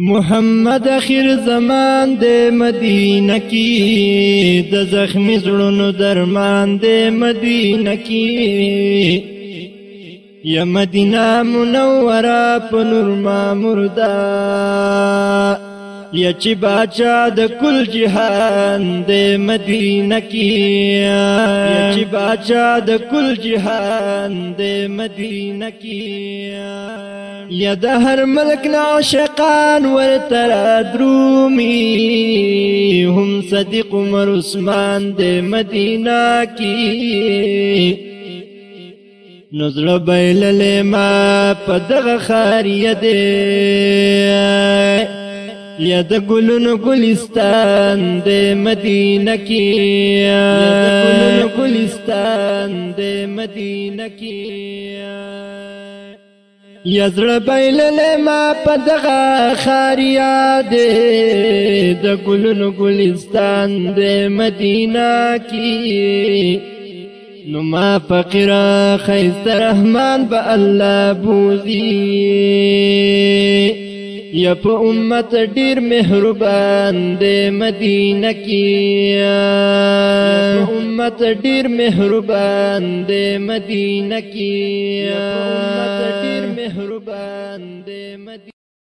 محمد اخر زمان د مدینه کې د زخمی زړونو درمان د مدینه کې یا مدینه منوره په نور ما مردا یا چې باچا د کل جهان د مدینه کې یا چې باچا د کل جهان د مدینه کې یا د هر ملک عاشقان ورته درومي هم صدیق عمر عثمان د مدینه کې نظر بیلل ما په دغه خاریه دی یا د ګلونو ګلستان د مدینه کې یا د ګلونو ګلستان د مدینه کې یا زړه بایلل ما په دغه خاریا دې د ګلونو ګلستان د مدینه کې نو ما فقیر خیست رحمان به الله بوزي یا په امت ډیر مهربان دی مدینه کې امت ډیر مهربان دی مدینه کې امت ډیر مهربان دی